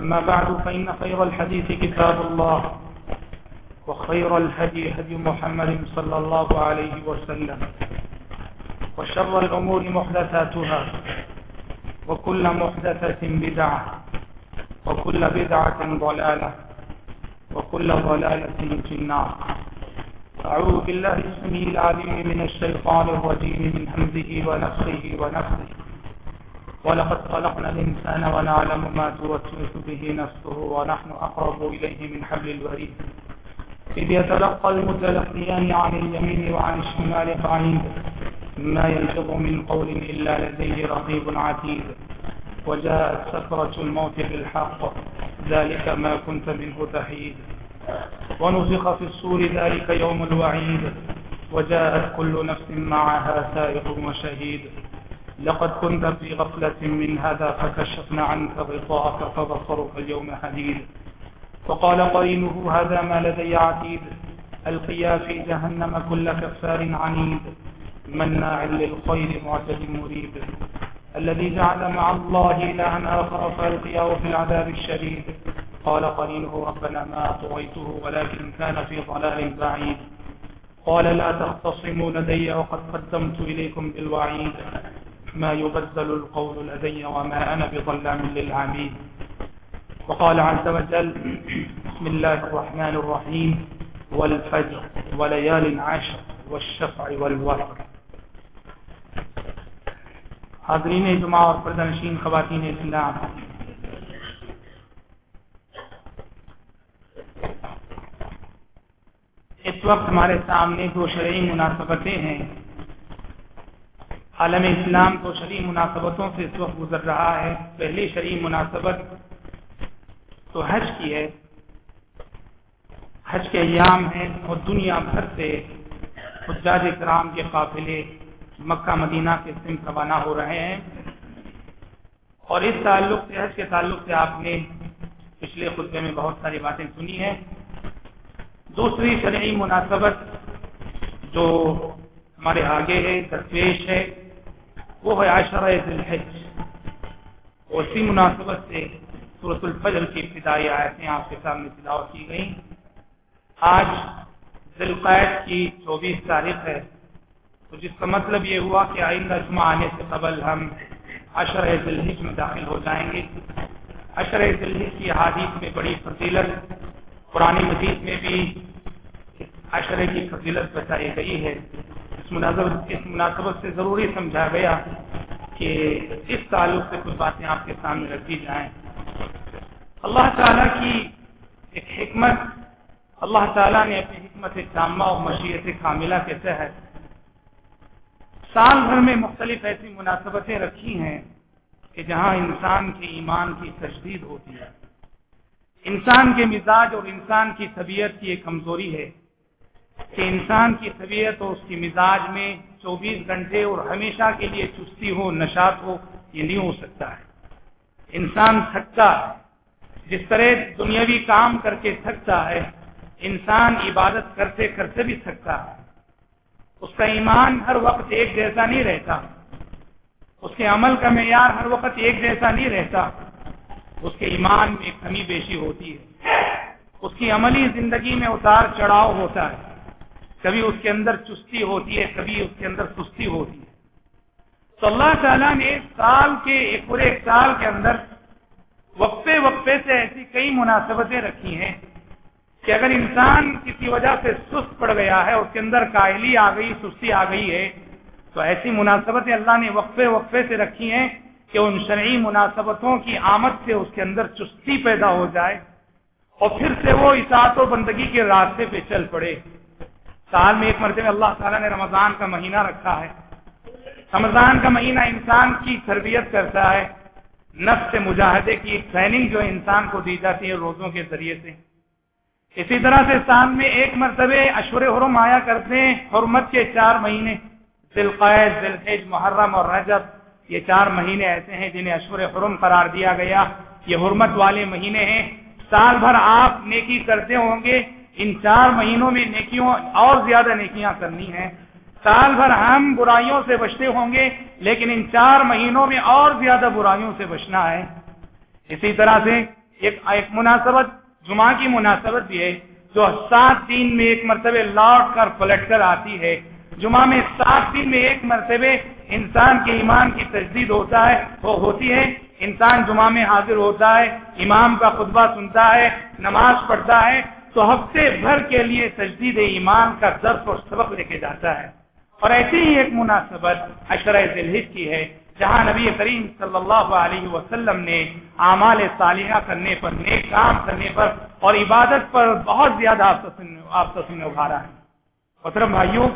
أما بعد، فإن خير الحديث كتاب الله، وخير الهدي هدي محمد صلى الله عليه وسلم، وشر الأمور محدثاتها، وكل محدثة بدعة، وكل بدعة ضلالة، وكل ضلالة في النار. أعوذ بالله السميع العليم من الشيطان الرجيم، من همزه ونفخه ونفخه. ولقد خلقنا الإنسان ونعلم ما توسوس به نفسه ونحن أقرب إليه من حبل الوريد. إذ يتلقى المتلقيان عن اليمين وعن الشمال قعيد ما يلفظ من قول إلا لديه رقيب عتيد. وجاءت سكرة الموت بالحق، ذلك ما كنت منه تحيد ونفخ في الصور ذلك يوم الوعيد. وجاءت كل نفس معها سائق وشهيد. لقد كنت في غفلة من هذا فكشفنا عنك غطاءك فبصرك اليوم حديد. وقال قرينه، هذا ما لدي عتيد. القيا في جهنم كل كفار عنيد. مناع للخير معتد مريب. الذي جعل مع الله إلها آخر فألقياه في العذاب الشديد. قال قرينه، ربنا ما أطويته ولكن كان في ضلال بعيد. قال، لا تختصموا لدي وقد قدمت إليكم بالوعيد. ما يبدل القول لدي وما أنا بظلام للعبيد وقال عز وجل، بسم الله الرحمن الرحيم، والفجر وليال عشر والشفع والوتر. حاضرین جمعہ اور پردنشین خواتین اسلام. اس وقت ہمارے سامنے دو شرعی مناسبتیں ہیں۔ عالم اسلام تو شرعی مناسبتوں سے اس وقت گزر رہا ہے پہلی شرعی مناسبت تو حج کی ہے۔ حج کے ایام ہیں اور دنیا بھر سے حجاج کرام کے قافلے مکہ، مدینہ کے سمت روانہ ہو رہے ہیں۔ اور اس تعلق سے، حج کے تعلق سے آپ نے پچھلے خطبے میں بہت ساری باتیں سنی ہیں۔ دوسری شرعی مناسبت جو ہمارے آگے ہے درپیش ہے۔ وہ ہے عشرہ ذلحج اسی مناسبت سے صورت الفجر کی ابتدائی آیتیں آپ کے سامنے تلاوت کی گئیں۔ آج ذلقید کی چوبیس تاریخ ہے۔ تو جس کا مطلب یہ ہوا کہ آئندہ جمعہ آنے سے قبل ہم عشر ذلحج میں داخل ہو جائیں گے۔ عشر ذلحج کی حادیث میں بڑی فضیلت، قرآن مجید میں بھی عشرے کی فضیلت بتائی گئی ہے۔ اس مناسبت اس مناسبت سے ضروری سمجھا گیا کہ اس تعلق سے کچھ باتیں آپ کے سامنے رکھی جائیں۔ اللہ تعالیٰ کی ایک حکمت اللہ تعالیٰ نے اپنی حکمت جامع اور مشیت کاملہ کے تحت سال بھر میں مختلف ایسی مناسبتیں رکھی ہیں کہ جہاں انسان کے ایمان کی تجدید ہوتی ہے۔ انسان کے مزاج اور انسان کی طبیعت کی ایک کمزوری ہے۔ کہ انسان کی طبیعت اور اس کی مزاج میں چوبیس گھنٹے اور ہمیشہ کے لیے چستی ہو نشات ہو، یہ نہیں ہو سکتا ہے۔ انسان تھکتا ہے۔ جس طرح دنیاوی کام کر کے تھکتا ہے، انسان عبادت کرتے کرتے بھی تھکتا ہے۔ اس کا ایمان ہر وقت ایک جیسا نہیں رہتا۔ اس کے عمل کا معیار ہر وقت ایک جیسا نہیں رہتا۔ اس کے ایمان میں کمی بیشی ہوتی ہے۔ اس کی عملی زندگی میں اتار چڑھاؤ ہوتا ہے۔ کبھی اس کے اندر چستی ہوتی ہے، کبھی اس کے اندر سستی ہوتی ہے۔ تو اللہ تعالیٰ نے سال کے، ایک پورے ایک سال کے اندر وقفے وقفے سے ایسی کئی مناسبتیں رکھی ہیں کہ اگر انسان کسی وجہ سے سست پڑ گیا ہے، اس کے اندر کاہلی آ گئی، سستی آ گئی ہے، تو ایسی مناسبتیں اللہ نے وقفے وقفے سے رکھی ہیں کہ ان شرعی مناسبتوں کی آمد سے اس کے اندر چستی پیدا ہو جائے اور پھر سے وہ اطاعت و بندگی کے راستے پہ چل پڑے۔ سال میں ایک مرتبہ اللہ تعالیٰ نے رمضان کا مہینہ رکھا ہے۔ رمضان کا مہینہ انسان کی تربیت کرتا ہے۔ نفس مجاہدے کی ٹریننگ جو انسان کو دی جاتی ہے روزوں کے ذریعے سے۔ اسی طرح سے سال میں ایک مرتبہ اشور حرم آیا کرتے ہیں، حرمت کے چار مہینے۔ ذلقائد ذلحج محرم اور رجب، یہ چار مہینے ایسے ہیں جنہیں اشور حرم قرار دیا گیا۔ یہ حرمت والے مہینے ہیں۔ سال بھر آپ نیکی کرتے ہوں گے۔ ان چار مہینوں میں نیکیوں اور زیادہ نیکیاں کرنی ہیں۔ سال بھر ہم برائیوں سے بچتے ہوں گے، لیکن ان چار مہینوں میں اور زیادہ برائیوں سے بچنا ہے۔ اسی طرح سے ایک ایک مناسبت، جمعہ کی مناسبت بھی ہے، جو سات دن میں ایک مرتبہ لوٹ کر پلٹ کر آتی ہے۔ جمعہ میں سات دن میں ایک مرتبہ انسان کے ایمان کی تجدید ہوتا ہے، وہ ہوتی ہے۔ انسان جمعہ میں حاضر ہوتا ہے، امام کا خطبہ سنتا ہے، نماز پڑھتا ہے تو ہفتے بھر کے لیے تجدید ایمان کا درس اور سبق لے کے جاتا ہے۔ اور ایسی ہی ایک مناسبت اشرۂ ذلحج کی ہے، جہاں نبی کریم صلی اللہ علیہ وسلم نے اعمال صالحہ کرنے پر، نیک کام کرنے پر اور عبادت پر بہت زیادہ آپ تصویر ابھارا ہے۔ محترم بھائیوں،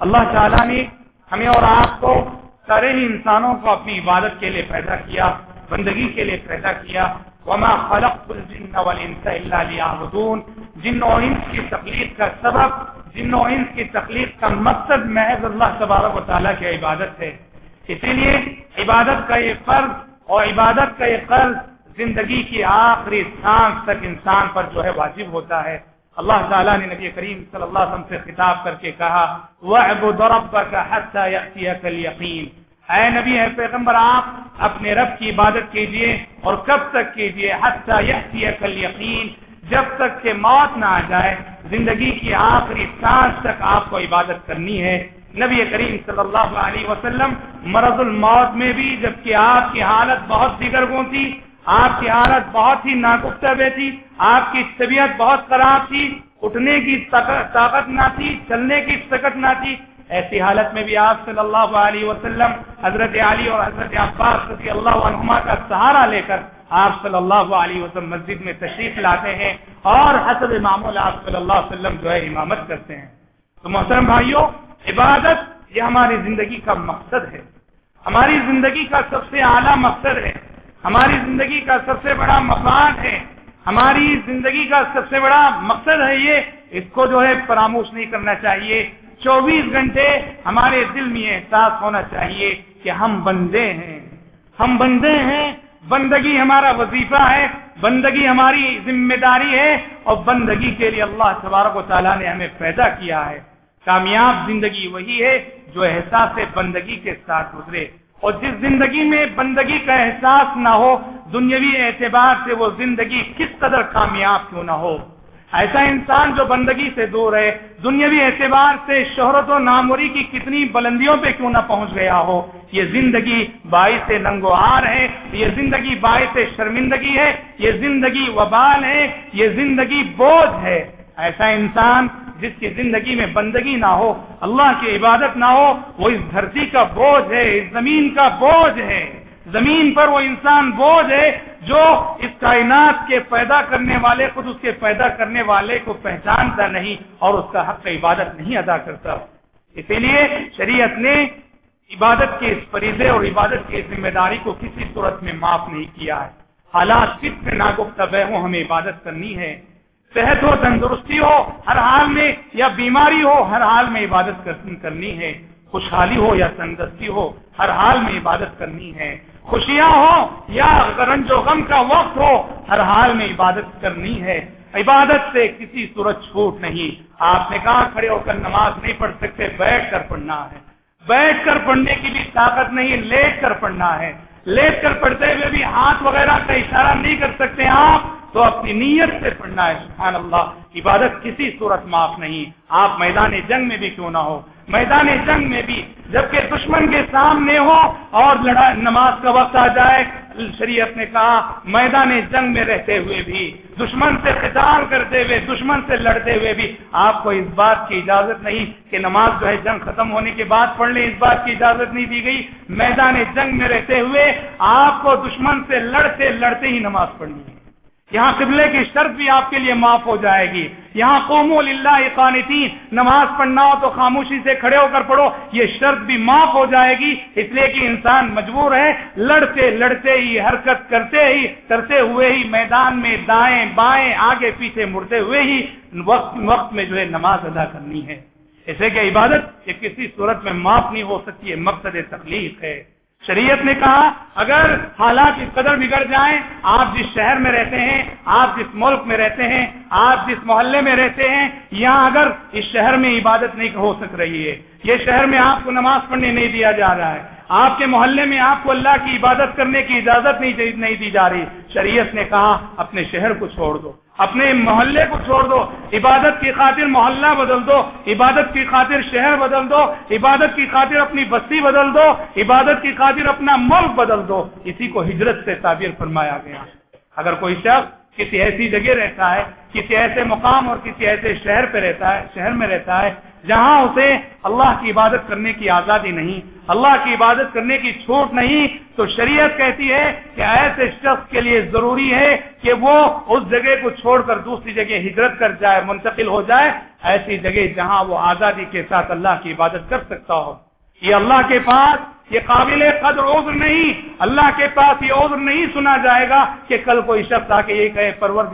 اللہ تعالیٰ نے ہمیں اور آپ کو سارے ہی انسانوں کو اپنی عبادت کے لیے پیدا کیا، بندگی کے لیے پیدا کیا وما خلق الجن والانس الا ليعبدون. جن و انس کی تخلیق کا سبب، جن و انس کی تخلیق کا مقصد محض اللہ تبارک و تعالیٰ کی عبادت ہے۔ اسی لیے عبادت کا یہ فرض اور عبادت کا یہ قرض زندگی کی آخری سانس تک انسان پر جو ہے واجب ہوتا ہے۔ اللہ تعالیٰ نے نبی کریم صلی اللہ علیہ وسلم سے خطاب کر کے کہا، وَعْبُدْ رَبَّكَ حَتَّى يَأْتِيَكَ الْيَقِينَ۔ اے نبی ہے پیغمبر، آپ اپنے رب کی عبادت کیجیے اور کب تک کیجیے حَتَّى يَأْتِيَكَ الْيَقِينَ جب تک کہ موت نہ آ جائے، زندگی کی آخری سانس تک آپ کو عبادت کرنی ہے۔ نبی کریم صلی اللہ علیہ وسلم مرض الموت میں بھی، جبکہ آپ کی حالت بہت دیگر تھی، آپ کی حالت بہت ہی ناگفتہ تھی، آپ کی طبیعت بہت خراب تھی، اٹھنے کی طاقت نہ تھی، چلنے کی طاقت نہ تھی ایسی حالت میں بھی آپ صلی اللہ علیہ وسلم حضرت علی اور حضرت عباس رضی اللہ عنہما کا سہارا لے کر آپ صلی اللہ علیہ وسلم مسجد میں تشریف لاتے ہیں اور حسب معمول آپ صلی اللہ علیہ وسلم جو ہے امامت کرتے ہیں۔ تو محترم بھائیوں عبادت یہ ہماری زندگی کا مقصد ہے۔ ہماری زندگی کا سب سے اعلیٰ مقصد ہے۔ ہماری زندگی کا سب سے بڑا مفاد ہے۔ ہماری زندگی کا سب سے بڑا مقصد ہے یہ۔ اس کو جو ہے فراموش نہیں کرنا چاہیے۔ چوبیس گھنٹے ہمارے دل میں احساس ہونا چاہیے کہ ہم بندے ہیں۔ ہم بندے ہیں، بندگی ہمارا وظیفہ ہے، بندگی ہماری ذمہ داری ہے اور بندگی کے لیے اللہ تبارک و تعالیٰ نے ہمیں پیدا کیا ہے۔ کامیاب زندگی وہی ہے جو احساس بندگی کے ساتھ گزرے۔ اور جس زندگی میں بندگی کا احساس نہ ہو، دنیاوی اعتبار سے وہ زندگی کس قدر کامیاب کیوں نہ ہو۔ ایسا انسان جو بندگی سے دور ہے، دنیاوی اعتبار سے شہرت و ناموری کی کتنی بلندیوں پہ کیوں نہ پہنچ گیا ہو؟ یہ زندگی باعث ننگو آر ہے، یہ زندگی باعث شرمندگی ہے، یہ زندگی وبال ہے، یہ زندگی بوجھ ہے۔ ایسا انسان جس کی زندگی میں بندگی نہ ہو، اللہ کی عبادت نہ ہو، وہ اس دھرتی کا بوجھ ہے، اس زمین کا بوجھ ہے۔ زمین پر وہ انسان بوجھ ہے جو اس کائنات کے پیدا کرنے والے، خود اس کے پیدا کرنے والے کو پہچانتا نہیں اور اس کا حق عبادت نہیں ادا کرتا۔ اسی لیے شریعت نے عبادت کے اس فریضے اور عبادت کی ذمہ داری کو کسی صورت میں معاف نہیں کیا ہے۔ حالات کس میں ناگفتہ ہو، ہمیں عبادت کرنی ہے۔ صحت ہو، تندرستی ہو، ہر حال میں یا بیماری ہو، ہر حال میں عبادت کرنی ہے۔ خوشحالی ہو یا تندرستی ہو، ہر حال میں عبادت کرنی ہے۔ خوشیاں ہو یا رنج و غم کا وقت ہو، ہر حال میں عبادت کرنی ہے۔ عبادت سے کسی صورت چھوٹ نہیں۔ آپ نے کہا کھڑے ہو کر نماز نہیں پڑھ سکتے، بیٹھ کر پڑھنا ہے۔ بیٹھ کر پڑھنے کی بھی طاقت نہیں، لیٹ کر پڑھنا ہے۔ لیٹ کر پڑھتے ہوئے بھی ہاتھ وغیرہ کا اشارہ نہیں کر سکتے آپ، تو اپنی نیت سے پڑھنا ہے۔ سبحان اللہ، عبادت کسی صورت معاف نہیں۔ آپ میدان جنگ میں بھی کیوں نہ ہو۔ میدان جنگ میں بھی، جبکہ دشمن کے سامنے ہو اور لڑا، نماز کا وقت آ جائے، شریعت نے کہا، میدان جنگ میں رہتے ہوئے بھی، دشمن سے قتال کرتے ہوئے، دشمن سے لڑتے ہوئے بھی، آپ کو اس بات کی اجازت نہیں کہ نماز جو ہے جنگ ختم ہونے کے بعد پڑھ لیں، اس بات کی اجازت نہیں دی گئی، میدان جنگ میں رہتے ہوئے، آپ کو دشمن سے لڑتے لڑتے ہی نماز پڑھنی ہے۔ یہاں قبلے کی شرط بھی آپ کے لیے معاف ہو جائے گی۔ یہاں قوم اللہ قانتین، نماز پڑھنا ہو تو خاموشی سے کھڑے ہو کر پڑھو، یہ شرط بھی معاف ہو جائے گی۔ اس لیے کہ انسان مجبور ہے، لڑتے لڑتے ہی، حرکت کرتے ہی کرتے ہوئے ہی، میدان میں دائیں بائیں، آگے پیچھے مڑتے ہوئے ہی وقت وقت میں جو ہے نماز ادا کرنی ہے۔ اسے کہ عبادت یہ کسی صورت میں معاف نہیں ہو سکتی ہے مقصد تکلیف ہے۔ شریعت نے کہا، اگر حالات اس قدر بگڑ جائیں، آپ جس شہر میں رہتے ہیں، آپ جس ملک میں رہتے ہیں، آپ جس محلے میں رہتے ہیں یہاں اگر اس شہر میں عبادت نہیں ہو سک رہی ہے، یہ شہر میں آپ کو نماز پڑھنے نہیں دیا جا رہا ہے، آپ کے محلے میں آپ کو اللہ کی عبادت کرنے کی اجازت نہیں دی جا رہی۔ شریعت نے کہا، اپنے شہر کو چھوڑ دو۔ اپنے محلے کو چھوڑ دو، عبادت کی خاطر محلہ بدل دو، عبادت کی خاطر شہر بدل دو، عبادت کی خاطر اپنی بستی بدل دو، عبادت کی خاطر اپنا ملک بدل دو۔ اسی کو ہجرت سے تعبیر فرمایا گیا۔ اگر کوئی شخص کسی ایسی جگہ رہتا ہے، کسی ایسے مقام اور کسی ایسے شہر پہ رہتا ہے، شہر میں رہتا ہے، جہاں اسے اللہ کی عبادت کرنے کی آزادی نہیں، اللہ کی عبادت کرنے کی چھوٹ نہیں۔ تو شریعت کہتی ہے کہ ایسے شخص کے لیے ضروری ہے کہ وہ اس جگہ کو چھوڑ کر دوسری جگہ ہجرت کر جائے، منتقل ہو جائے، ایسی جگہ جہاں وہ آزادی کے ساتھ اللہ کی عبادت کر سکتا ہو۔ یہ اللہ کے پاس یہ قابل قدر عذر نہیں۔ اللہ کے پاس یہ عذر نہیں سنا جائے گا کہ کل کوئی شخص آ کے یہ کہے پرور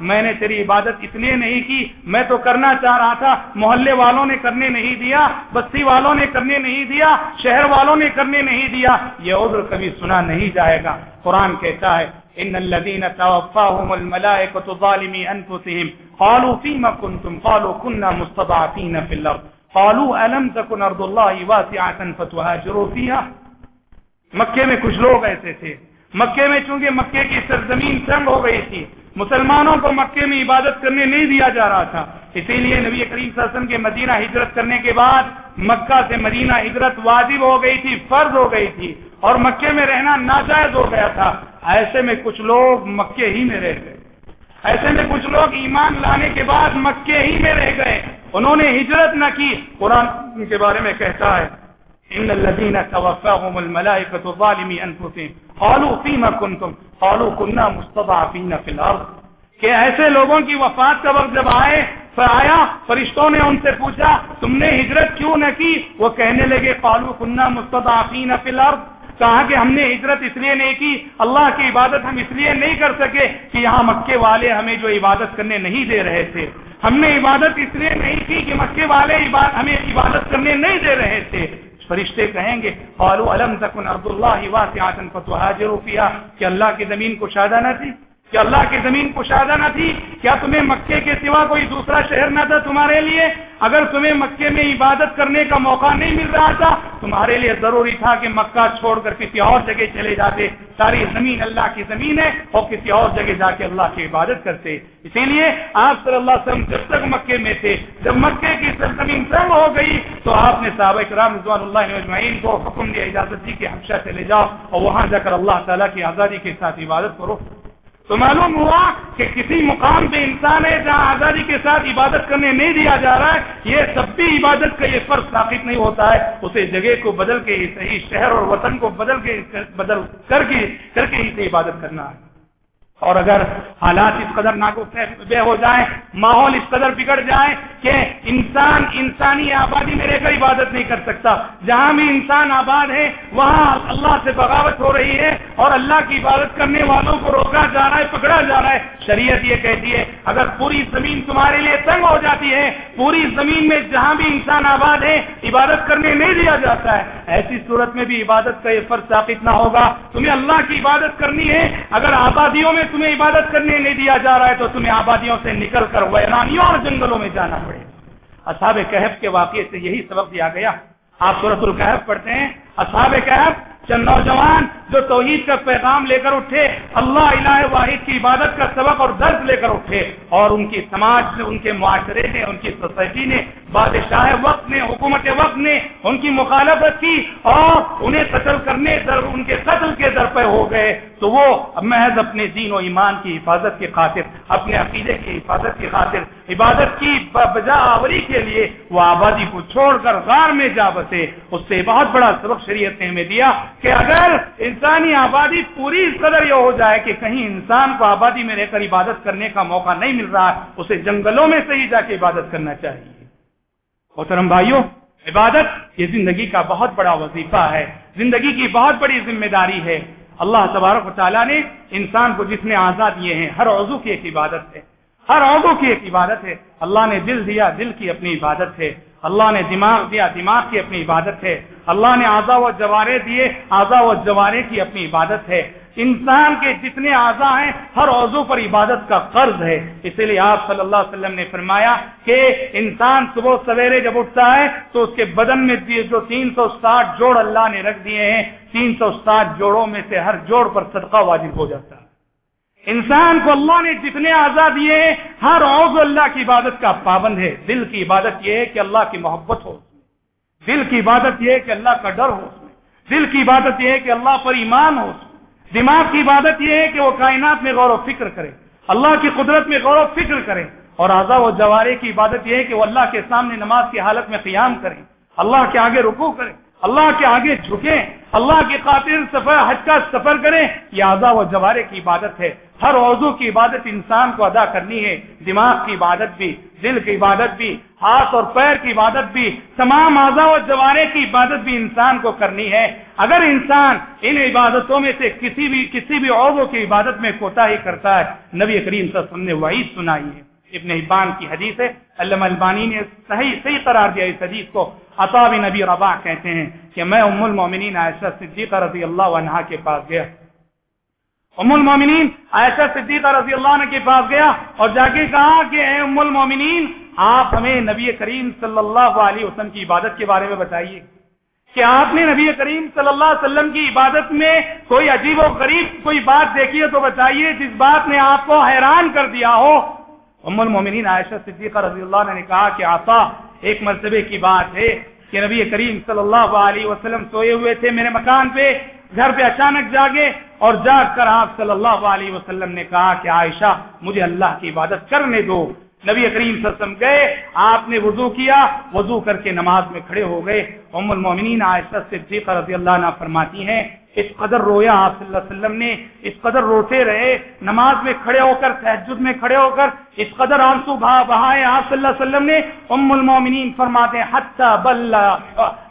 میں نے تیری عبادت اس لیے نہیں کی، میں تو کرنا چاہ رہا تھا، محلے والوں نے کرنے نہیں دیا، بستی والوں نے کرنے نہیں دیا، شہر والوں نے کرنے نہیں دیا۔ یہ عذر کبھی سنا نہیں جائے گا۔ قرآن کہتا ہے، ان الذين توفاهم الملائكه ظالمي انفسهم قالوا فيما كنتم قالوا كنا مستضعفين في الارض۔ قالوا الم تكن ارض الله واسعه فتهاجروا فيها؟ مکے میں کچھ لوگ ایسے تھے۔ مکے میں چونکہ مکے کی سرزمین تنگ ہو گئی تھی، مسلمانوں کو مکے میں عبادت کرنے نہیں دیا جا رہا تھا۔ اسی لیے نبی کریم صلی اللہ علیہ وسلم کے مدینہ ہجرت کرنے کے بعد مکہ سے مدینہ ہجرت واجب ہو گئی تھی، فرض ہو گئی تھی اور مکے میں رہنا ناجائز ہو گیا تھا۔ ایسے میں کچھ لوگ مکے ہی میں رہ گئے۔ ایسے میں کچھ لوگ ایمان لانے کے بعد مکے ہی میں رہ گئے۔ انہوں نے ہجرت نہ کی۔ قرآن ان کے بارے میں کہتا ہے، ان الذين توفاهم الملائكه ظالمي انفسهم قالوا فيما كنتم قالوا كنا مستضعفين في الارض۔ کہ ایسے لوگوں کی وفات کا وقت جب آئے آیا، فرشتوں نے ان سے پوچھا، تم نے ہجرت کیوں نہ کی؟ وہ کہنے لگے، قالوا كنا مستضعفين في الارض کہا کہ ہم نے ہجرت اس لیے نہیں کی، اللہ کی عبادت ہم اس لیے نہیں کر سکے کہ یہاں مکے والے ہمیں جو عبادت کرنے نہیں دے رہے تھے۔ ہم نے عبادت اس لیے نہیں کی کہ مکے والے ہمیں عبادت کرنے نہیں دے رہے تھے۔ فرشتے کہیں گے، قالوا الم تکن عبد اللہ واسعا فتهاجروا فيها کہ اللہ کی زمین کو شادہ نہ تھی؟ کہ اللہ کی زمین کشادہ نہ تھی، کیا تمہیں مکے کے سوا کوئی دوسرا شہر نہ تھا تمہارے لیے؟ اگر تمہیں مکے میں عبادت کرنے کا موقع نہیں مل رہا تھا، تمہارے لیے ضروری تھا کہ مکہ چھوڑ کر کسی اور جگہ چلے جاتے۔ ساری زمین اللہ کی زمین ہے اور کسی اور جگہ جا کے اللہ کی عبادت کرتے۔ اسی لیے آپ صلی اللہ علیہ وسلم جب تک مکے میں تھے، جب مکے کی سرزمین تنگ ہو گئی، تو آپ نے صحابہ کرام رضوان اللہ مجمعین کو حکم دیا، اجازت دی کہ ہمشہ چلے جاؤ اور وہاں جا کر اللہ تعالیٰ کی آزادی کے ساتھ عبادت کرو۔ تو معلوم ہوا کہ کسی مقام پہ انسان ہے جہاں آزادی کے ساتھ عبادت کرنے نہیں دیا جا رہا ہے، یہ سب بھی عبادت کا یہ فرق ثابت نہیں ہوتا ہے۔ اسے جگہ کو بدل کے، صحیح شہر اور وطن کو بدل کے، بدل کر کے کر کے اسے سے عبادت کرنا ہے۔ اور اگر حالات اس قدر ناگو بے ہو جائیں، ماحول اس قدر بگڑ جائے کہ انسان انسانی آبادی میں رہ کر عبادت نہیں کر سکتا۔ جہاں بھی انسان آباد ہے، وہاں اللہ سے بغاوت ہو رہی ہے اور اللہ کی عبادت کرنے والوں کو روکا جا رہا ہے، پکڑا جا رہا ہے۔ شریعت یہ کہتی ہے، اگر پوری زمین تمہارے لیے تنگ ہو جاتی ہے، پوری زمین میں جہاں بھی انسان آباد ہے، عبادت کرنے نہیں دیا جاتا ہے۔ ایسی صورت میں بھی عبادت کا یہ فرض ثابت نہ ہوگا۔ تمہیں اللہ کی عبادت کرنی ہے، اگر آبادیوں میں تمہیں عبادت کرنے نہیں دیا جا رہا ہے تو تمہیں آبادیوں سے نکل کر ویرانیوں اور جنگلوں میں جانا پڑے۔ اصحاب کہف کے واقعے سے یہی سبق دیا گیا۔ آپ صورت القحف پڑھتے ہیں۔ اصحاب کہف نوجوان جو توحید کا پیغام لے کر اٹھے، اللہ الہ واحد کی عبادت کا سبق اور درد لے کر اٹھے اور ان کی سماج نے ان کے معاشرے نے ان کی سوسائٹی نے بادشاہ وقت نے حکومت وقت نے ان کی مخالفت کی اور انہیں قتل کرنے در، ان کے قتل کے در پہ ہو گئے۔ تو وہ محض اپنے دین و ایمان کی حفاظت کی خاطر، اپنے عقیدے کی حفاظت کی خاطر عبادت کی بجا آوری کے لیے وہ آبادی کو چھوڑ کر غار میں جا بسے، اس سے بہت بڑا سبق شریعت نے ہمیں دیا کہ اگر انسانی آبادی پوری اس قدر یہ ہو جائے کہ کہیں انسان کو آبادی میں رہ کر عبادت کرنے کا موقع نہیں مل رہا، اسے جنگلوں میں سے ہی جا کے عبادت کرنا چاہیے۔ محترم بھائیوں، عبادت یہ زندگی کا بہت بڑا وظیفہ ہے، زندگی کی بہت بڑی ذمہ داری ہے۔ اللہ تبارک و تعالیٰ نے انسان کو جس نے آزاد دیے ہیں، ہر عضو کی ایک عبادت ہے۔ ہر عضو کی ایک عبادت ہے۔ اللہ نے دل دیا، دل کی اپنی عبادت ہے۔ اللہ نے دماغ دیا، دماغ کی اپنی عبادت ہے۔ اللہ نے آزا و جوارے دیے آزا و جوارے کی اپنی عبادت ہے۔ انسان کے جتنے اعضا ہیں، ہر عضو پر عبادت کا قرض ہے۔ اسی لیے آپ صلی اللہ علیہ وسلم نے فرمایا کہ انسان صبح سویرے جب اٹھتا ہے، تو اس کے بدن میں جو تین سو ساٹھ جوڑ اللہ نے رکھ دیے ہیں، تین سو ساٹھ جوڑوں میں سے ہر جوڑ پر صدقہ واجب ہو جاتا ہے۔ انسان کو اللہ نے جتنے آزاد دیے ہر عضو اللہ کی عبادت کا پابند ہے۔ دل کی عبادت یہ ہے کہ اللہ کی محبت ہو دل کی عبادت یہ ہے کہ اللہ کا ڈر ہو اس میں۔ دل کی عبادت یہ ہے کہ اللہ پر ایمان ہو اس میں۔ دماغ کی عبادت یہ ہے کہ وہ کائنات میں غور و فکر کرے۔ اللہ کی قدرت میں غور و فکر کرے۔ اور آزا و جوارے کی عبادت یہ ہے کہ وہ اللہ کے سامنے نماز کی حالت میں قیام کریں اللہ کے آگے رکو کریں اللہ کے آگے جھکیں، اللہ کی خاطر سفر، حج کا سفر کریں، یہ آزا و جوارے کی عبادت ہے۔ ہر عضو کی عبادت انسان کو ادا کرنی ہے۔ دماغ کی عبادت بھی، دل کی عبادت بھی، ہاتھ اور پیر کی عبادت بھی، تمام اعضا و جوارے کی عبادت بھی انسان کو کرنی ہے۔ اگر انسان ان عبادتوں میں سے کسی بھی کسی بھی عضو کی عبادت میں کوتا ہی کرتا ہے، نبی کریم صلی اللہ علیہ وسلم نے وعید سنائی ہے۔ ابن حبان کی حدیث ہے۔ علامہ البانی نے صحیح صحیح قرار دیا اس حدیث کو۔ عطا بن نبی ربا کہتے ہیں کہ میں ام المومنین عائشہ صدیقہ رضی اللہ عنہ کے پاس گیا۔ ام المومنین عائشہ صدیقہ رضی اللہ عنہ کے پاس گیا اور جا کے کہا کہ اے ام المومنین آپ ہمیں نبی کریم صلی اللہ علیہ وسلم کی عبادت کے بارے میں بتائیے۔ کہ آپ نے نبی کریم صلی اللہ علیہ وسلم کی عبادت میں کوئی عجیب و غریب کوئی بات دیکھی ہے تو بتائیے، جس بات نے آپ کو حیران کر دیا ہو۔ ام المومنین عائشہ صدیقہ رضی اللہ عنہ نے کہا کہ آسا ایک مرتبے کی بات ہے کہ نبی کریم صلی اللہ علیہ وسلم سوئے ہوئے تھے میرے مکان پہ، گھر پہ اچانک جاگے اور جاگ کر آپ صلی اللہ علیہ وسلم نے کہا کہ عائشہ، مجھے اللہ کی عبادت کرنے دو۔ نبی کریم صلی اللہ علیہ وسلم گئے، آپ نے وضو کیا، وضو کر کے نماز میں کھڑے ہو گئے۔ ام المومنین عائشہ صدیقہ رضی اللہ عنہ فرماتی ہیں اس قدر رویا آپ صلی اللہ علیہ وسلم نے، اس قدر روتے رہے، نماز میں کھڑے ہو کر تحجد میں کھڑے ہو کر، اس قدر آنسو بہا، بہائے آپ صلی اللہ علیہ وسلم نے، ام المومنین فرماتے حتی بلا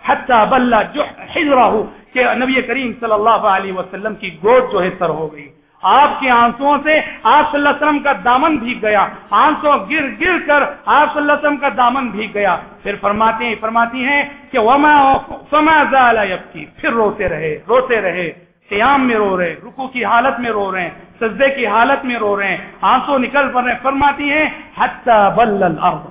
حتی بلا جو حضرہ کہ نبی کریم صلی اللہ علیہ وسلم کی گود جو ہے سر ہو گئی۔ آپ کے آنسو سے آپ صلی اللہ علیہ وسلم کا دامن بھی گیا۔ آنسو گر گر کر آپ صلی اللہ علیہ وسلم کا دامن بھی گیا۔ پھر فرماتے ہیں، فرماتی ہیں کہ وما فما زال یبکی پھر روتے رہے روتے رہے۔ قیام میں رو رہے رکو کی حالت میں رو رہے ہیں، سجدے کی حالت میں رو رہے ہیں۔ آنسو نکل پڑ رہے ہیں۔ فرماتی ہیں، حتی بل الارض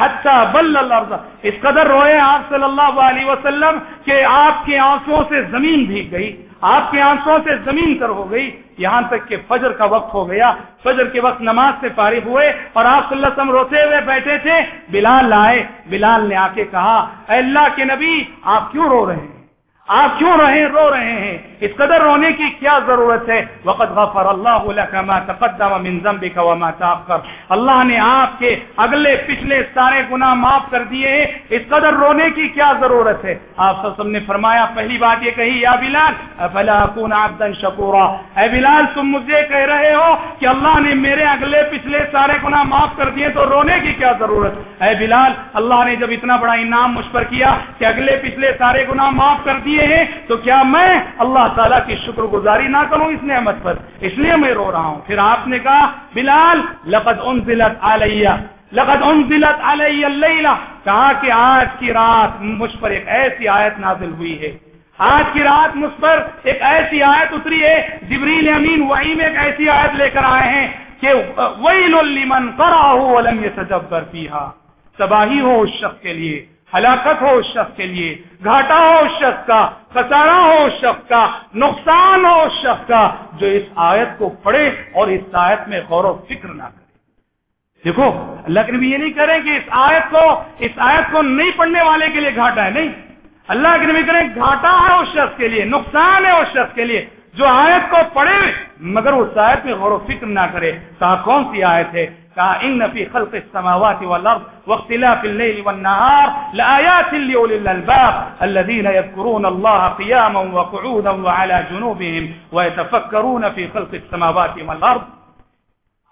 حتی بل الارض اس قدر روئے آپ صلی اللہ علیہ وسلم کہ آپ کے آنسو سے زمین بھیگ گئی۔ آپ کے آنکھوں سے زمین تر ہو گئی، یہاں تک کہ فجر کا وقت ہو گیا۔ فجر کے وقت نماز سے فارغ ہوئے اور آپ صلی اللہ علیہ وسلم روتے ہوئے بیٹھے تھے، بلال لائے بلال نے آ کے کہا، اے اللہ کے نبی، آپ کیوں رو رہے ہیں؟ آپ کیوں رہے رو رہے ہیں۔ اس قدر رونے کی کیا ضرورت ہے؟ وقت غفر اللہ ما تقدم من ذنبك وما تاخر اللہ نے آپ کے اگلے پچھلے سارے گناہ معاف کر دیے ہیں۔ اس قدر رونے کی کیا ضرورت ہے؟ آپ صلی نے فرمایا، پہلی بات یہ کہی، یا بلال افلا اكون عبدا شکورا؟ اے بلال، تم مجھے کہہ رہے ہو کہ اللہ نے میرے اگلے پچھلے سارے گناہ معاف کر دیے تو رونے کی کیا ضرورت؟ اے بلال، اللہ نے جب اتنا بڑا انعام مجھ پر کیا کہ اگلے پچھلے سارے گناہ معاف کر دیے ہیں، تو کیا میں اللہ تعالیٰ کی شکر گزاری نہ کروں اس نعمت پر؟ اس لیے میں رو رہا ہوں۔ پھر آپ نے کہا، بلال، لقد انزلت علیہ، لقد انزلت علیہ اللیلہ۔ کہا کہ آج کی رات مجھ پر ایک ایسی آیت نازل ہوئی ہے۔ آج کی رات مجھ پر ایک ایسی آیت اتری ہے۔ جبریل امین وہی میں ایک ایسی آیت لے کر آئے ہیں کہ ویل لمن قرأه ولم يتجبر فيها تباہی ہو اس شخص کے لیے۔ ہلاکت ہو اس شخص کے لیے، گھاٹا ہو اس شخص کا، خسارہ ہو اس شخص کا، نقصان ہو اس شخص کا، جو اس آیت کو پڑھے اور اس آیت میں غور و فکر نہ کرے۔ دیکھو، اللہ کے نبی یہ نہیں کریں کہ اس آیت کو، اس آیت کو نہیں پڑھنے والے کے لیے گھاٹا ہے، نہیں۔ اللہ کے نبی کریں گھاٹا ہے اس شخص کے لیے، نقصان ہے اس شخص کے لیے۔ جو آیت کو پڑھے، مگر اس آیت میں غور و فکر نہ کرے کہا کون سی آیت ہے؟ ان في خلق السماوات والارض واختلاف الليل والنهار لايات لاولي الالباب الذين يذكرون الله قياما وقعودا وعلى جنوبهم ويتفكرون في خلق السماوات والارض.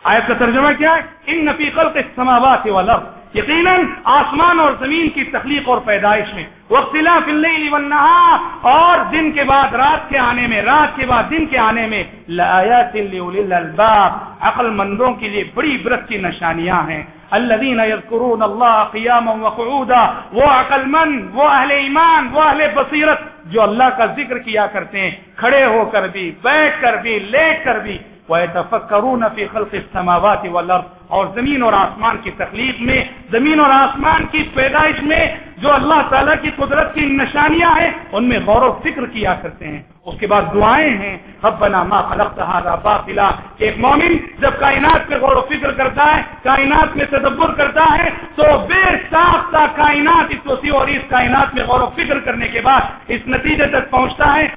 آیت کا ترجمہ کیا ہے؟ ان فی خلق السماوات والارض یقیناً آسمان اور زمین کی تخلیق اور پیدائش میں وختلاف اللیل والنہار اور دن کے بعد رات کے آنے میں، رات کے بعد دن کے آنے میں لآیات للالباب عقل مندوں کے لیے بڑی برت کی نشانیاں ہیں۔ الذين يذكرون الله قياما وقعودا، وہ عقل مند، وہ اہل ایمان، وہ اہل بصیرت، جو اللہ کا ذکر کیا کرتے ہیں، کھڑے ہو کر بھی، بیٹھ کر بھی، لیٹ کر بھی وَيَتَفَكَّرُونَ فِي خَلْقِ السَّمَاوَاتِ وَالْأَرْضِ اور زمین اور آسمان کی تخلیق میں، زمین اور آسمان کی پیدائش میں جو اللہ تعالیٰ کی قدرت کی نشانیاں ہیں، ان میں غور و فکر کیا کرتے ہیں۔ اس کے بعد دعائیں ہیں، ربنا ما خلقت هذا باطلا۔ ایک مومن جب کائنات میں غور و فکر کرتا ہے، کائنات میں تدبر کرتا ہے، تو بے ساختہ کائنات اس وسیع اور اس کائنات میں غور و فکر کرنے کے بعد اس نتیجے تک پہنچتا ہے۔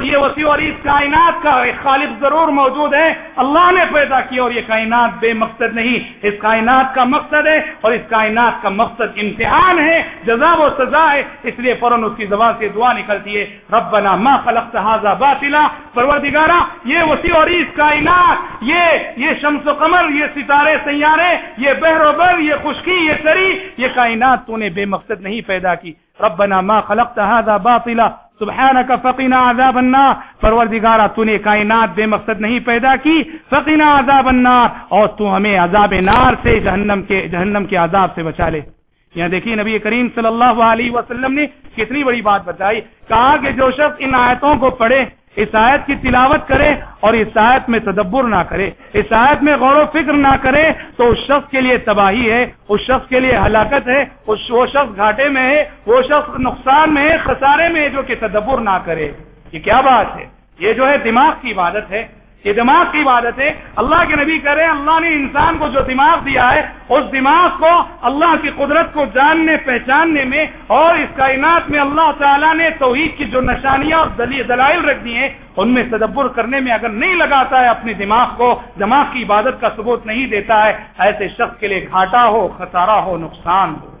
یہ وسیع اور اس کائنات کا ایک خالق ضرور موجود ہے۔ اللہ نے پیدا کیا اور یہ کائنات بے مقصد نہیں۔ اس کائنات کا مقصد ہے اور اس کائنات کا مقصد امتحان ہے۔ جزا و سزا ہے۔ اس لیے فوراً اس کی زبان سے دعا نکلتی ہے۔ ربنا ما خلقت هذا باطلا۔ پروردگارا، یہ وسیع اور اس کائنات، یہ یہ شمس و قمر، یہ ستارے سیارے، یہ بحر و بر، یہ خشکی، یہ سری، یہ کائنات تو نے بے مقصد نہیں پیدا کی۔ ربنا ما خلقت هذا باطلا، سبحانك فقنا عذاب النار. پروردگارا تو نے کائنات بے مقصد نہیں پیدا کی، فقنا عذاب النار. اور تو ہمیں عذاب نار سے، جہنم کے جہنم کے عذاب سے بچا لے۔ یہاں دیکھیے نبی کریم صلی اللہ علیہ وسلم نے کتنی بڑی بات بتائی۔ کہا کہ جو شخص ان آیتوں کو پڑھے اس آیت کی تلاوت کرے اور اس آیت میں تدبر نہ کرے، اس آیت میں غور و فکر نہ کرے تو اس شخص کے لیے تباہی ہے، اس شخص کے لیے ہلاکت ہے وہ شخص گھاٹے میں ہے، وہ شخص نقصان میں ہے، خسارے میں ہے جو کہ تدبر نہ کرے۔ یہ کیا بات ہے؟ یہ جو ہے دماغ کی عبادت ہے۔ یہ دماغ کی عبادت ہے۔ اللہ کے نبی کرے اللہ نے انسان کو جو دماغ دیا ہے، اس دماغ کو اللہ کی قدرت کو جاننے، پہچاننے میں اور اس کائنات میں اللہ تعالیٰ نے توحید کی جو نشانیاں اور دلائل رکھ دی ہیں، ان میں تدبر کرنے میں اگر نہیں لگاتا ہے اپنے دماغ کو، دماغ کی عبادت کا ثبوت نہیں دیتا ہے، ایسے شخص کے لیے گھاٹا ہو، خسارہ ہو، نقصان ہو۔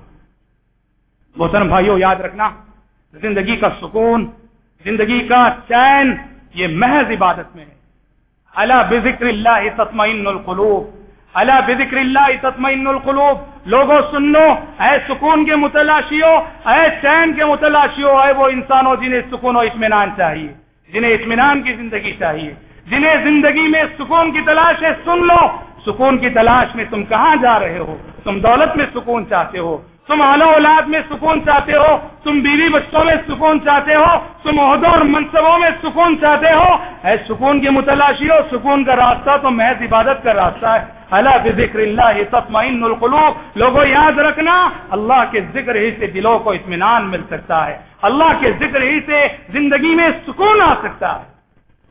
محترم بھائیو، یاد رکھنا، زندگی کا سکون، زندگی کا چین، یہ محض عبادت میں ہے۔ اللہ بذکر اللہ تطمئن القلوب. اللہ بذکر اللہ تطمئن القلوب. لوگوں سن لو اے سکون کے متلاشیوں اے چین کے متلاشیوں اے وہ انسانوں جنہیں سکون و اطمینان چاہیے، جنہیں اطمینان کی زندگی چاہیے، جنہیں زندگی میں سکون کی تلاش ہے، سن لو، سکون کی تلاش میں تم کہاں جا رہے ہو؟ تم دولت میں سکون چاہتے ہو تم اعلی اولاد میں سکون چاہتے ہو، تم بیوی بچوں میں سکون چاہتے ہو، تم عہدوں اور منصبوں میں سکون چاہتے ہو۔ اے سکون کی متلاشی ہو سکون کا راستہ تو محض عبادت کا راستہ ہے۔ اللہ کے ذکر اللہ تطمئن القلوب۔ لوگوں یاد رکھنا، اللہ کے ذکر ہی سے دلوں کو اطمینان مل سکتا ہے۔ اللہ کے ذکر ہی سے زندگی میں سکون آ سکتا ہے۔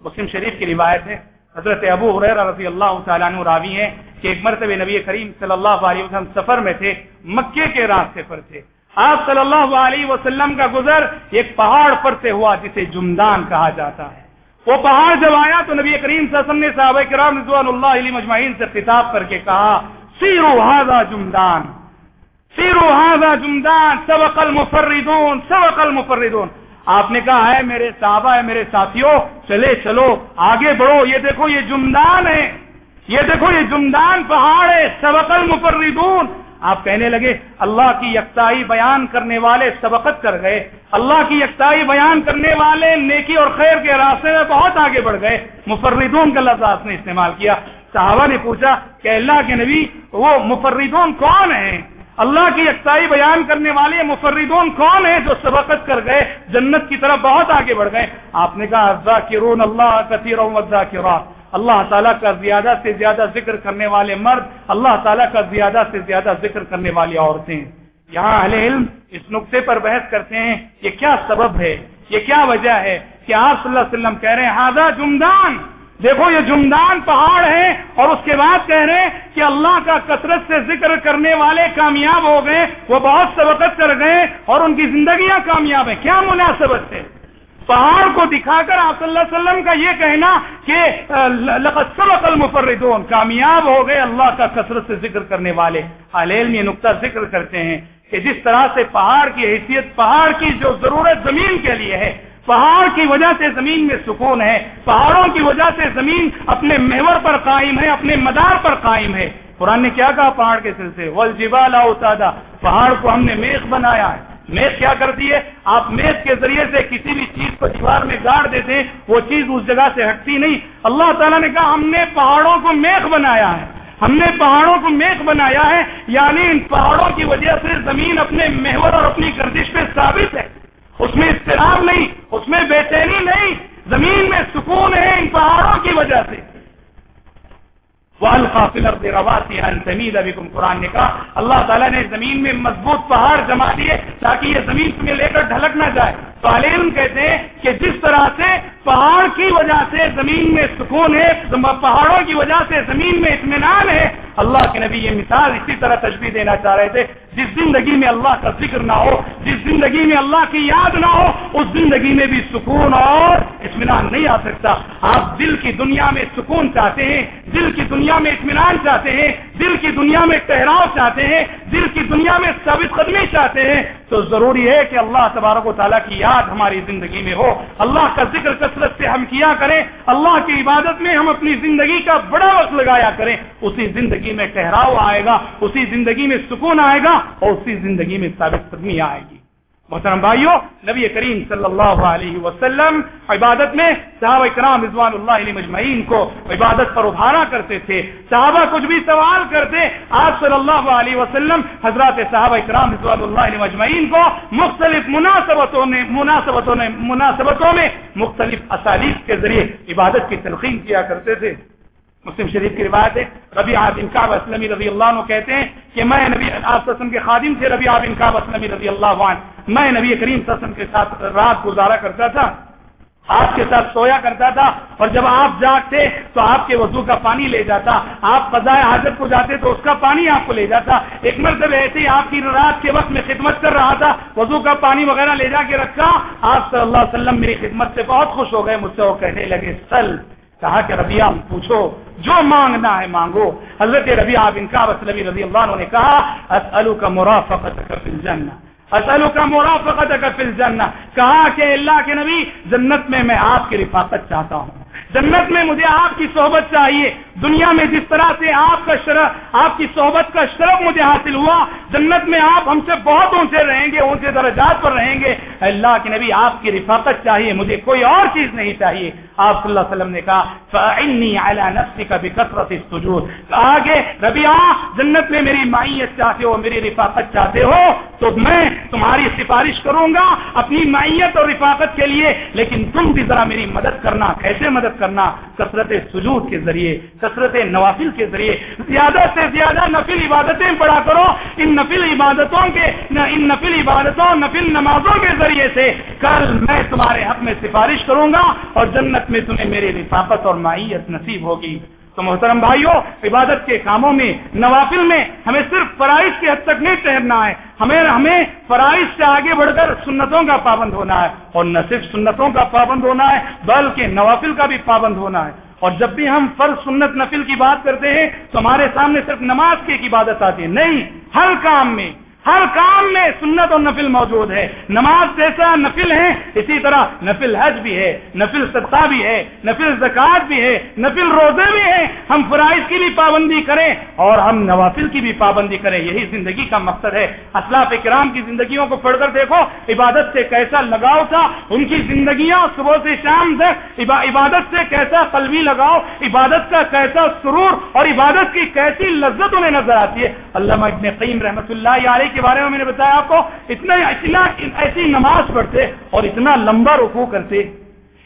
مسلم شریف کی روایت ہے حضرت ابو حریر رضی اللہ تعالیٰ عنہ راوی ہیں کہ ایک مرتبہ نبی کریم صلی اللہ علیہ وسلم سفر میں تھے، مکے کے راستے پر تھے۔ آپ صلی اللہ علیہ وسلم کا گزر ایک پہاڑ پر سے ہوا جسے جمدان کہا جاتا ہے۔ وہ پہاڑ جب آیا تو نبی کریم صلی اللہ علیہ وسلم نے صحابہ کرام رضوان اللہ علیہ مجمعین سے خطاب کر کے کہا سیرو هذا جمدان سیرو هذا جمدان، سبق المفردون سبق المفردون۔ آپ نے کہا ہے میرے صحابہ ہے میرے ساتھیوں، چلے، چلو، آگے بڑھو۔ یہ دیکھو، یہ جمدان ہے یہ دیکھو، یہ جمدان پہاڑ ہے۔ سبق المفردون۔ آپ کہنے لگے، اللہ کی یکتائی بیان کرنے والے سبقت کر گئے۔ اللہ کی یکتائی بیان کرنے والے نیکی اور خیر کے راستے میں بہت آگے بڑھ گئے۔ مفردون کا لفظ آپ نے استعمال کیا۔ صحابہ نے پوچھا کہ اللہ کے نبی، وہ مفردون کون ہیں؟ اللہ کی یکسائی بیان کرنے والے مفردون کون ہیں جو سبقت کر گئے، جنت کی طرف بہت آگے بڑھ گئے؟ آپ نے کہا ذاکرون اللہ کثیر اللہ تعالیٰ کا زیادہ سے زیادہ ذکر کرنے والے مرد، اللہ تعالیٰ کا زیادہ سے زیادہ ذکر کرنے والی عورتیں۔ یہاں اہل علم اس نقطے پر بحث کرتے ہیں، یہ کیا سبب ہے؟ یہ کیا وجہ ہے؟ کہ آپ صلی اللہ علیہ وسلم کہہ رہے ہیں ہاضا جمدان! دیکھو یہ جمدان پہاڑ ہے اور اس کے بعد کہہ رہے ہیں کہ اللہ کا کثرت سے ذکر کرنے والے کامیاب ہو گئے، وہ بہت سبقت کر گئے اور ان کی زندگیاں کامیاب ہیں۔ کیا مناسبت ہے؟ پہاڑ کو دکھا کر آپ صلی اللہ علیہ وسلم کا یہ کہنا کہ سبق المفردون، کامیاب ہو گئے اللہ کا کثرت سے ذکر کرنے والے۔ علم یہ نقطہ ذکر کرتے ہیں کہ جس طرح سے پہاڑ کی حیثیت، پہاڑ کی جو ضرورت زمین کے لیے ہے پہاڑ کی وجہ سے زمین میں سکون ہے، پہاڑوں کی وجہ سے زمین اپنے محور پر قائم ہے، اپنے مدار پر قائم ہے۔ قرآن نے کیا کہا پہاڑ کے سلسلے؟ ولجبال اوتادا پہاڑ کو ہم نے میخ بنایا ہے۔ میخ کیا کرتی ہے؟ آپ میخ کے ذریعے سے کسی بھی چیز کو دیوار میں گاڑ دیتے ہیں، وہ چیز اس جگہ سے ہٹتی نہیں۔ اللہ تعالیٰ نے کہا ہم نے پہاڑوں کو میخ بنایا ہے۔ ہم نے پہاڑوں کو میخ بنایا ہے یعنی ان پہاڑوں کی وجہ سے زمین اپنے محور اور اپنی گردش پہ ثابت ہے۔ اس میں اضطراب نہیں، اس میں بے چینی نہیں، زمین میں سکون ہے ان پہاڑوں کی وجہ سے۔ ابھی قرآن نے کہا، اللہ تعالیٰ نے زمین میں مضبوط پہاڑ جما دیے تاکہ یہ زمین تمہیں لے کر ڈھلک نہ جائے۔ تو علم کہتے ہیں کہ جس طرح سے پہاڑ کی وجہ سے زمین میں سکون ہے پہاڑوں کی وجہ سے زمین میں اطمینان ہے، اللہ کے نبی یہ مثال اسی طرح تجبی دینا چاہ رہے تھے۔ جس زندگی میں اللہ کا ذکر نہ ہو، جس زندگی میں اللہ کی یاد نہ ہو، اس زندگی میں بھی سکون اور اطمینان نہیں آ سکتا۔ آپ دل کی دنیا میں سکون چاہتے ہیں دل کی دنیا میں اطمینان چاہتے ہیں، دل کی دنیا میں ٹہراؤ چاہتے ہیں، دل کی دنیا میں ثابت قدمی چاہتے ہیں، تو ضروری ہے کہ اللہ تبارک و تعالیٰ کی یاد ہماری زندگی میں ہو۔ اللہ کا ذکر کثرت سے ہم کیا کریں، اللہ کی عبادت میں ہم اپنی زندگی کا بڑا وقت لگایا کریں۔ اسی زندگی میں ٹہراؤ آئے گا، اسی زندگی میں سکون آئے گا اور اسی زندگی میں ثابت قدمی آئے گی۔ محترم بھائیو، نبی کریم صلی اللہ علیہ وسلم عبادت میں صحابہ کرام رضوان اللہ علیہ مجمعین کو عبادت پر ابھارا کرتے تھے۔ صحابہ کچھ بھی سوال کرتے، آپ صلی اللہ علیہ وسلم حضرات صحابہ کرام رضوان اللہ علیہ مجمعین کو مختلف مناسبتوں نے مناسبتوں نے مناسبتوں میں مختلف اسالیف کے ذریعے عبادت کی تلقین کیا کرتے تھے۔ مسلم شریف کی روایت ہے ربی بن کعب اسلمی رضی اللہ عنہ کہتے ہیں کہ میں نبی آپ وسلم کے خادم تھے ربی بن کعب اسلمی رضی اللہ عنہ۔ میں نبی کریم وسلم کے ساتھ رات گزارا کرتا تھا، آپ کے ساتھ سویا کرتا تھا، اور جب آپ جاگتے تو آپ کے وضو کا پانی لے جاتا، آپ فضائے حاضر کو جاتے تو اس کا پانی آپ کو لے جاتا۔ ایک مرتبہ ایسے ہی آپ کی رات کے وقت میں خدمت کر رہا تھا، وضو کا پانی وغیرہ لے جا کے رکھا، آپ صلی اللہ علیہ وسلم میری خدمت سے بہت خوش ہو گئے، مجھ سے وہ کہنے لگے، سل کہا کہ ربیہ پوچھو، جو مانگنا ہے مانگو حضرت ربیہ بن کا وسلم رضی اللہ عنہ نے کہا اسلو کا مرافقت کا فی الجنہ اسلو کا مرافقت کا فل الجنہ کہا کہ اللہ کے نبی، جنت میں میں آپ کی رفاقت چاہتا ہوں۔ جنت میں مجھے آپ کی صحبت چاہیے۔ دنیا میں جس طرح سے آپ کا شرف آپ کی صحبت کا شرف مجھے حاصل ہوا، جنت میں آپ ہم سے بہت اونچے رہیں گے، اونچے درجات پر رہیں گے۔ اللہ کے نبی، آپ کی رفاقت چاہیے، مجھے کوئی اور چیز نہیں چاہیے۔ آپ صلی اللہ علیہ وسلم نے کہا نفسی کا بھی کثرت سجود آگے ربیہ جنت میں میری مائیت چاہتے ہو، میری رفاقت چاہتے ہو، تو میں تمہاری سفارش کروں گا اپنی مائیت اور رفاقت کے لیے، لیکن تم بھی ذرا میری مدد کرنا، کیسے مدد کرنا؟ کثرت سجود کے ذریعے، کثرت نوافل کے ذریعے۔ زیادہ سے زیادہ نفل عبادتیں پڑھا کرو۔ ان نفل عبادتوں کے، ان نفل عبادتوں، نفل نمازوں کے ذریعے سے کل میں تمہارے حق میں سفارش کروں گا اور جنت میں تمہیں میری رفاقت اور مائیت نصیب ہوگی۔ تو محترم بھائیوں عبادت کے کاموں میں، نوافل میں ہمیں صرف فرائض کی حد تک نہیں ٹہرنا ہے، ہمیں ہمیں فرائض سے آگے بڑھ کر سنتوں کا پابند ہونا ہے۔ اور نہ صرف سنتوں کا پابند ہونا ہے، بلکہ نوافل کا بھی پابند ہونا ہے۔ اور جب بھی ہم فرض سنت نفل کی بات کرتے ہیں، تو ہمارے سامنے صرف نماز کی عبادت آتی ہے۔ نہیں، ہر کام میں ہر کام میں سنت اور نفل موجود ہے۔ نماز جیسا نفل ہے، اسی طرح نفل حج بھی ہے، نفل صدقہ بھی ہے، نفل زکات بھی ہے، نفل روزے بھی ہیں۔ ہم فرائض کی بھی پابندی کریں اور ہم نوافل کی بھی پابندی کریں۔ یہی زندگی کا مقصد ہے۔ اسلاف کرام کی زندگیوں کو پڑھ کر دیکھو، عبادت سے کیسا لگاؤ تھا، ان کی زندگیاں صبح سے شام تک عبادت سے کیسا قلبی لگاؤ، عبادت کا کیسا سرور اور عبادت کی کیسی لذت انہیں نظر آتی ہے۔ علامہ ابن قیم رحمۃ اللہ علیہ کے بارے میں میں نے بتایا آپ کو، اتنا اتنا ایسی نماز پڑھتے اور اتنا لمبا رکو کرتے۔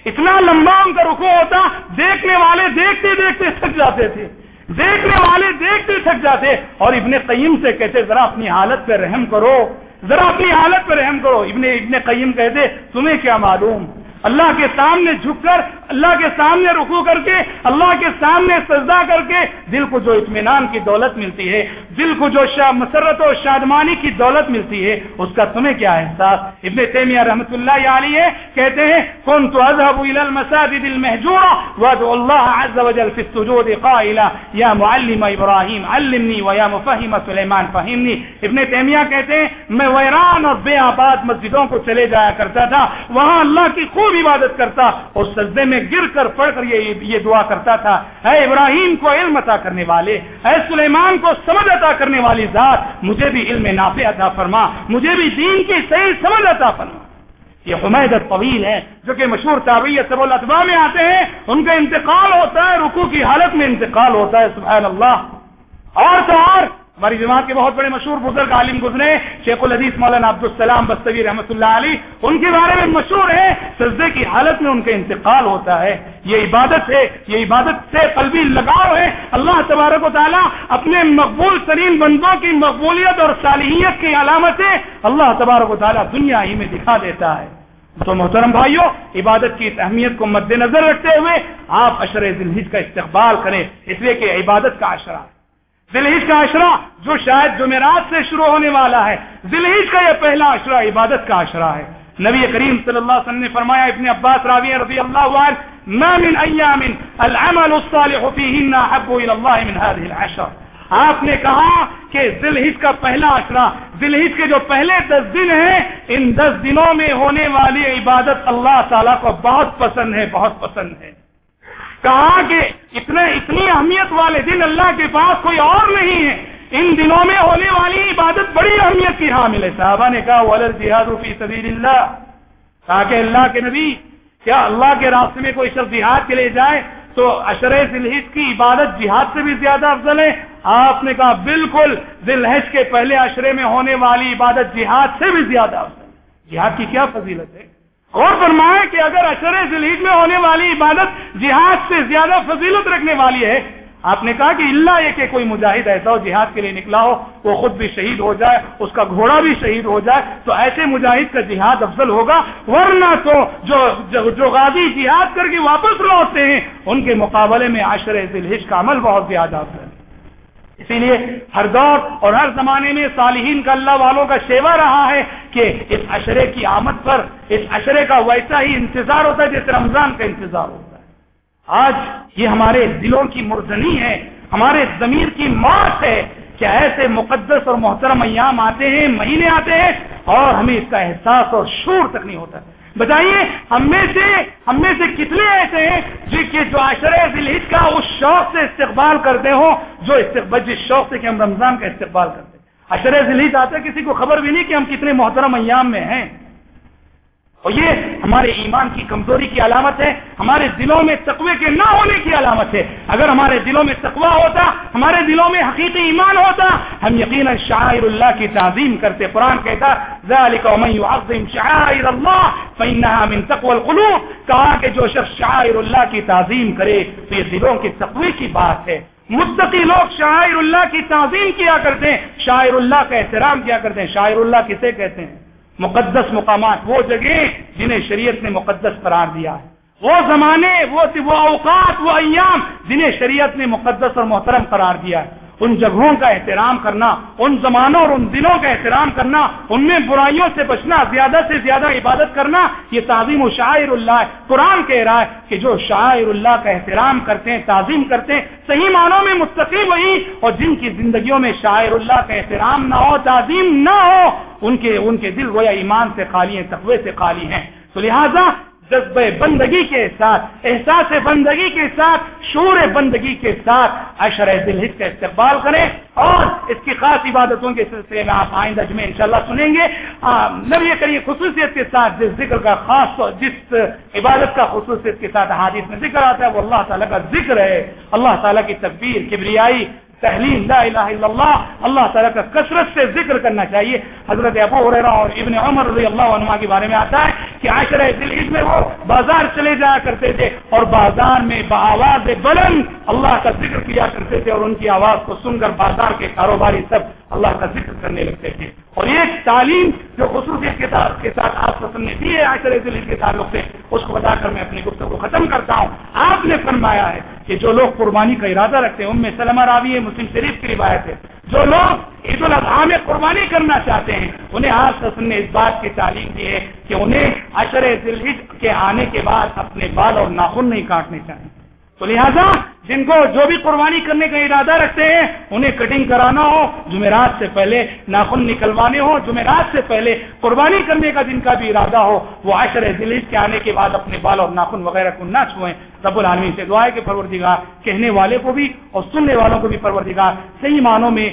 اتنا لمبا ان کا رکو ہوتا، دیکھنے والے دیکھتے دیکھتے تھک جاتے تھے۔ دیکھنے والے دیکھتے تھک جاتے۔ اور ابن قیم سے کہتے، ذرا اپنی حالت پہ رحم کرو۔ ذرا اپنی حالت پہ رحم کرو۔ ابن ابن قیم کہتے، تمہیں کیا معلوم؟ اللہ کے سامنے جھک کر، اللہ کے سامنے رکو کر کے، اللہ کے سامنے سجدہ کر کے دل کو جو اطمینان کی دولت ملتی ہے، دل کو جو شاہ مسرت و شادمانی کی دولت ملتی ہے، اس کا تمہیں کیا احساس؟ ابن تیمیہ رحمۃ اللہ علیہ کہتے ہیں کون تو اذهب الى المساجد المهجوره وادعو الله عز وجل في السجود قائلا يا معلم ابراهيم علمني ويا مفهم سليمان فهمني ابن تیمیہ کہتے ہیں، میں ویران اور بے آباد مسجدوں کو چلے جایا کرتا تھا، وہاں اللہ کی خوب عبادت کرتا اور سجدے میں گر کر پڑھ کر یہ یہ دعا کرتا تھا۔ اے ابراہیم کو علم عطا کرنے والے، اے سلیمان کو سمجھ عطا کرنے والی ذات، مجھے بھی علم نافع عطا فرما، مجھے بھی دین کی صحیح سمجھ عطا فرما۔ یہ حمید طویل ہے، جو کہ مشہور تابعیت سب الطبا میں آتے ہیں، ان کا انتقال ہوتا ہے رکو کی حالت میں انتقال ہوتا ہے، سبحان اللہ۔ اور تو اور۔ ہماری جماعت کے بہت بڑے مشہور بزرگ عالم گزرے، شیخ الحدیث مولانا عبد السلام بستوی رحمۃ اللہ علی ان کے بارے میں مشہور ہے سجدے کی حالت میں ان کا انتقال ہوتا ہے۔ یہ عبادت ہے، یہ عبادت سے قلبی لگاؤ ہے۔ اللہ تبارک و تعالیٰ اپنے مقبول ترین بندوں کی مقبولیت اور صالحیت کی علامتیں اللہ تبارک و تعالیٰ دنیا ہی میں دکھا دیتا ہے۔ تو محترم بھائیوں عبادت کی اہمیت کو مد نظر رکھتے ہوئے آپ اشر ذلحج کا استقبال کریں، اس لیے کہ عبادت کا اشرا ہے ذلحج کا عشرہ جو شاید جمعرات سے شروع ہونے والا ہے۔ ذلحج کا یہ پہلا عشرہ، عبادت کا عشرہ ہے۔ نبی کریم صلی اللہ علیہ وسلم نے فرمایا، ابن عباس راوی رضی اللہ عنہ، ما من ایام العمل الصالح فیہن احب الى اللہ من هذه العشر. آپ نے کہا کہ ذلحج کا پہلا عشرہ، ذلحج کے جو پہلے دس دن ہیں، ان دس دنوں میں ہونے والی عبادت اللہ تعالیٰ کو بہت پسند ہے، بہت پسند ہے۔ کہا کہ اتنے اتنی اہمیت والے دن اللہ کے پاس کوئی اور نہیں ہے۔ ان دنوں میں ہونے والی عبادت بڑی اہمیت کی حامل ہے صحابہ نے کہا ولر جہاد فی سبیل اللہ کہا کہ اللہ کے نبی، کیا اللہ کے راستے میں کوئی شخص جہاد کے لیے جائے تو اشر ذلحج کی عبادت جہاد سے بھی زیادہ افضل ہے۔ آپ نے کہا، بالکل ذلحج کے پہلے اشرے میں ہونے والی عبادت جہاد سے بھی زیادہ افضل ہے۔ جہاد کی کیا فضیلت ہے؟ اور فرمائے کہ اگر اشر ذلیج میں ہونے والی عبادت جہاد سے زیادہ فضیلت رکھنے والی ہے، آپ نے کہا کہ اللہ یہ کہ کوئی مجاہد ایسا ہو جہاد کے لیے نکلا ہو، وہ خود بھی شہید ہو جائے، اس کا گھوڑا بھی شہید ہو جائے، تو ایسے مجاہد کا جہاد افضل ہوگا۔ ورنہ تو جو جو غازی جہاد کر کے واپس لوٹتے ہیں، ان کے مقابلے میں عشر ذلحج کا عمل بہت زیادہ افضل ہے۔ اسی لیے ہر دور اور ہر زمانے میں صالحین کا اللہ والوں کا شیوا رہا ہے کہ اس اشرے کی آمد پر، اس اشرے کا ویسا ہی انتظار ہوتا ہے جیسے رمضان کا انتظار ہوتا ہے۔ آج یہ ہمارے دلوں کی مرزنی ہے، ہمارے ضمیر کی موت ہے کہ ایسے مقدس اور محترم ایام آتے ہیں، مہینے آتے ہیں اور ہمیں اس کا احساس اور شور تک نہیں ہوتا۔ بتائیے، ہم میں سے، ہم میں سے کتنے ایسے ہیں جی کہ جو عشر ذلحج کا اس شوق سے استقبال کرتے ہو جو استقبال، جس شوق سے کہ ہم رمضان کا استقبال کرتے ہیں۔ عشر ذلحج آتے کسی کو خبر بھی نہیں کہ ہم کتنے محترم ایام میں ہیں۔ اور یہ ہمارے ایمان کی کمزوری کی علامت ہے، ہمارے دلوں میں تقوی کے نہ ہونے کی علامت ہے۔ اگر ہمارے دلوں میں تقوی ہوتا، ہمارے دلوں میں حقیقی ایمان ہوتا، ہم یقینا شاعر اللہ کی تعظیم کرتے، قرآن کہتا شاعر اللہ من تقوی القلوب۔ کہا کہ جو شخص شاعر اللہ کی تعظیم کرے تو یہ دلوں کی تقوی کی بات ہے۔ مستقی لوگ شاعر اللہ کی تعظیم کیا کرتے ہیں؟ شاعر اللہ کا احترام کیا کرتے ہیں؟ شاعر اللہ کسے کہتے ہیں؟ مقدس مقامات، وہ جگہ جنہیں شریعت نے مقدس قرار دیا ہے۔ وہ زمانے وہ اوقات، وہ ایام جنہیں شریعت نے مقدس اور محترم قرار دیا ہے۔ ان جگہوں کا احترام کرنا، ان زمانوں اور ان دنوں کا احترام کرنا، ان میں برائیوں سے بچنا، زیادہ سے زیادہ عبادت کرنا، یہ تعظیم و شاعر اللہ ہے۔ قرآن کہہ رہا ہے کہ جو شاعر اللہ کا احترام کرتے ہیں، تعظیم کرتے ہیں، صحیح معنوں میں مستقل وہی اور جن کی زندگیوں میں شاعر اللہ کا احترام نہ ہو، تعظیم نہ ہو، ان کے ان کے دل گویا ایمان سے خالی ہیں، تقوی سے خالی ہیں۔ تو لہٰذا جذبہ بندگی کے ساتھ، احساس بندگی کے ساتھ شور بندگی کے ساتھ اشر ذلحج کا استقبال کریں اور اس کی خاص عبادتوں کے سلسلے میں آپ آئندہ میں انشاءاللہ سنیں گے۔ نبی کریے خصوصیت کے ساتھ جس ذکر کا خاص جس عبادت کا خصوصیت کے ساتھ حادث میں ذکر آتا ہے، وہ اللہ تعالیٰ کا ذکر ہے۔ اللہ تعالیٰ کی تقبیر کبریائی تحلیل، لا الہ الا اللہ اللہ تعالیٰ کا کثرت سے ذکر کرنا چاہیے۔ حضرت ابو اور ابن عمر رضی اللہ عنہ کے بارے میں آتا ہے کہ عشر دلحج میں وہ بازار چلے جایا کرتے تھے اور بازار میں بآواز بلند اللہ کا ذکر کیا کرتے تھے اور ان کی آواز کو سن کر بازار کے کاروباری سب اللہ کا ذکر کرنے لگتے تھے۔ اور ایک تعلیم جو خصوصیت کے ساتھ کے ساتھ آپ پسند نے دی ہے عشر دلحج کے تعلق سے، اس کو بتا کر میں اپنی گفتگو کو ختم کرتا ہوں۔ آپ نے فرمایا ہے کہ جو لوگ قربانی کا ارادہ رکھتے ہیں ان میں سلمہ راوی ہے، مسلم شریف کی روایت ہے۔ جو لوگ عید الاضحیٰ میں قربانی کرنا چاہتے ہیں، انہیں آج رسم نے اس بات کی تعلیم دی ہے کہ انہیں عشر ذلحج کے آنے کے بعد اپنے بال اور ناخن نہیں کاٹنے چاہیے۔ تو لہٰذا جن کو جو بھی قربانی کرنے کا ارادہ رکھتے ہیں، انہیں کٹنگ کرانا ہو، جمعرات سے پہلے ناخن نکلوانے ہو جمعرات سے پہلے قربانی کرنے کا جن کا بھی ارادہ ہو، وہ عشر ذلیج کے آنے کے بعد اپنے بال اور ناخن وغیرہ کو نہ چھوئیں۔ رب العالمین سے دعائیں کہ پروردگار کہنے والے کو بھی اور سننے والوں کو بھی پروردگار صحیح معنوں میں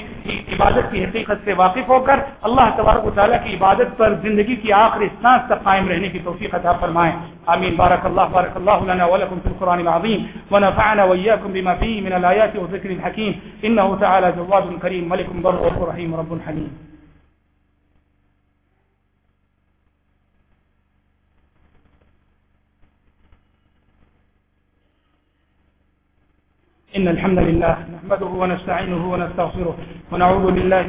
عبادت کی حقیقت سے واقف ہو کر اللہ تبارک و تعالیٰ کی عبادت پر زندگی کی آخری سانس تک قائم رہنے کی توفیق عطا فرمائیں آمین۔ بارک اللہ بارک اللہ لنا ولکم فی القرآن العظیم۔ ونفعنا وإياكم بما فيه من الآيات وذكر الحكيم. إنه تعالى جواد كريم. ملك بر رحيم رب حليم إن الحمد لله نحمده ونستعينه ونستغفره ونعوذ بالله